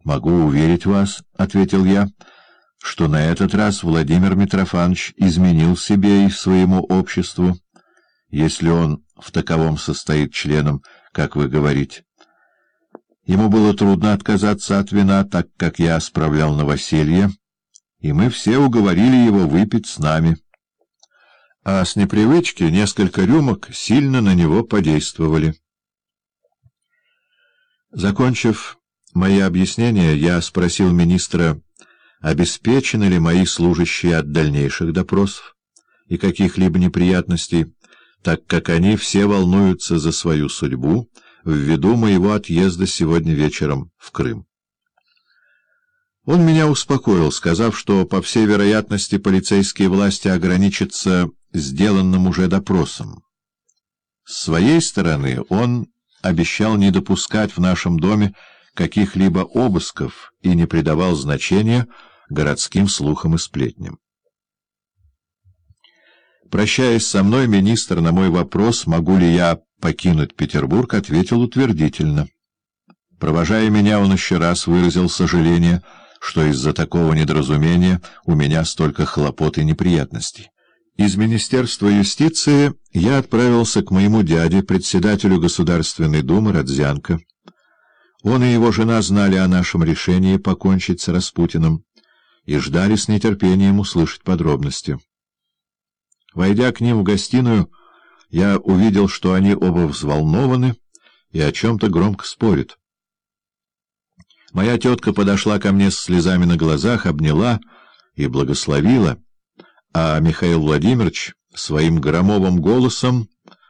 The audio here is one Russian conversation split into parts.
— Могу уверить вас, — ответил я, — что на этот раз Владимир Митрофанович изменил себе и своему обществу, если он в таковом состоит членом, как вы говорите. Ему было трудно отказаться от вина, так как я справлял новоселье, и мы все уговорили его выпить с нами. А с непривычки несколько рюмок сильно на него подействовали. Закончив мои объяснения, я спросил министра, обеспечены ли мои служащие от дальнейших допросов и каких-либо неприятностей, так как они все волнуются за свою судьбу ввиду моего отъезда сегодня вечером в Крым. Он меня успокоил, сказав, что, по всей вероятности, полицейские власти ограничатся сделанным уже допросом. С своей стороны он обещал не допускать в нашем доме каких-либо обысков и не придавал значения городским слухам и сплетням. Прощаясь со мной, министр на мой вопрос, могу ли я покинуть Петербург, ответил утвердительно. Провожая меня, он еще раз выразил сожаление, что из-за такого недоразумения у меня столько хлопот и неприятностей. Из Министерства юстиции я отправился к моему дяде, председателю Государственной Думы Родзянко. Он и его жена знали о нашем решении покончить с Распутиным и ждали с нетерпением услышать подробности. Войдя к ним в гостиную, я увидел, что они оба взволнованы и о чем-то громко спорят. Моя тетка подошла ко мне с слезами на глазах, обняла и благословила — а Михаил Владимирович своим громовым голосом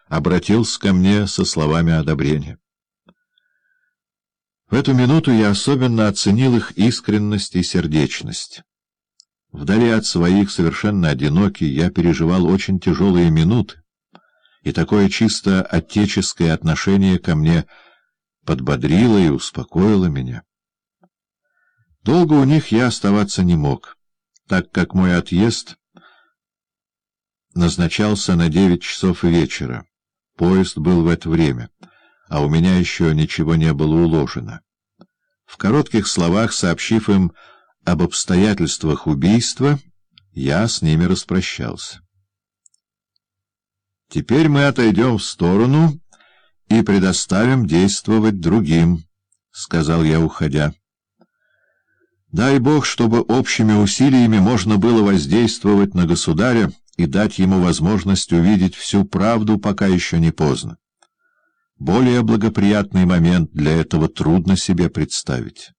обратился ко мне со словами одобрения. В эту минуту я особенно оценил их искренность и сердечность. Вдали от своих, совершенно одинокий, я переживал очень тяжелые минуты, и такое чисто отеческое отношение ко мне подбодрило и успокоило меня. Долго у них я оставаться не мог, так как мой отъезд — назначался на девять часов вечера. Поезд был в это время, а у меня еще ничего не было уложено. В коротких словах, сообщив им об обстоятельствах убийства, я с ними распрощался. Теперь мы отойдем в сторону и предоставим действовать другим, — сказал я, уходя. Дай Бог, чтобы общими усилиями можно было воздействовать на государя, и дать ему возможность увидеть всю правду, пока еще не поздно. Более благоприятный момент для этого трудно себе представить.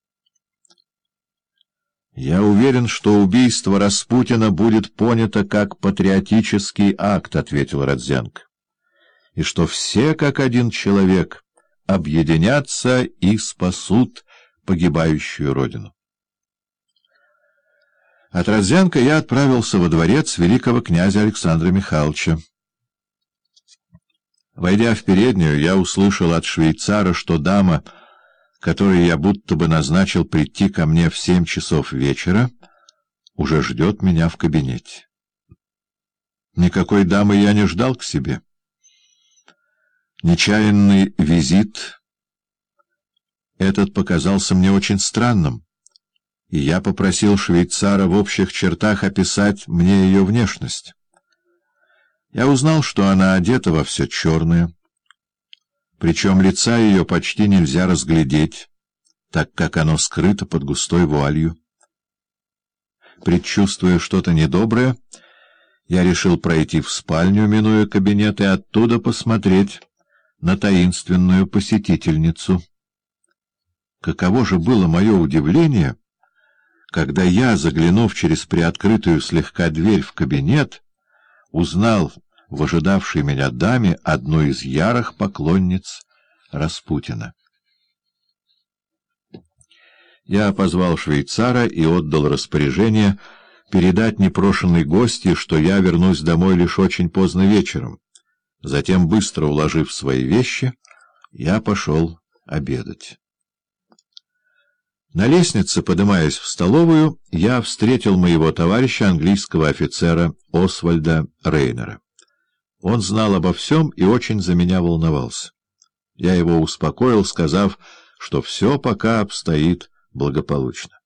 «Я уверен, что убийство Распутина будет понято как патриотический акт», — ответил Родзянко, «и что все, как один человек, объединятся и спасут погибающую родину». От Родзянко я отправился во дворец великого князя Александра Михайловича. Войдя в переднюю, я услышал от швейцара, что дама, которой я будто бы назначил прийти ко мне в семь часов вечера, уже ждет меня в кабинете. Никакой дамы я не ждал к себе. Нечаянный визит этот показался мне очень странным и я попросил швейцара в общих чертах описать мне ее внешность. Я узнал, что она одета во все черное, причем лица ее почти нельзя разглядеть, так как оно скрыто под густой вуалью. Предчувствуя что-то недоброе, я решил пройти в спальню, минуя кабинет, и оттуда посмотреть на таинственную посетительницу. Каково же было мое удивление — когда я, заглянув через приоткрытую слегка дверь в кабинет, узнал в ожидавшей меня даме одну из ярых поклонниц Распутина. Я позвал швейцара и отдал распоряжение передать непрошенной гости, что я вернусь домой лишь очень поздно вечером. Затем, быстро уложив свои вещи, я пошел обедать. На лестнице, поднимаясь в столовую, я встретил моего товарища, английского офицера Освальда Рейнера. Он знал обо всем и очень за меня волновался. Я его успокоил, сказав, что все пока обстоит благополучно.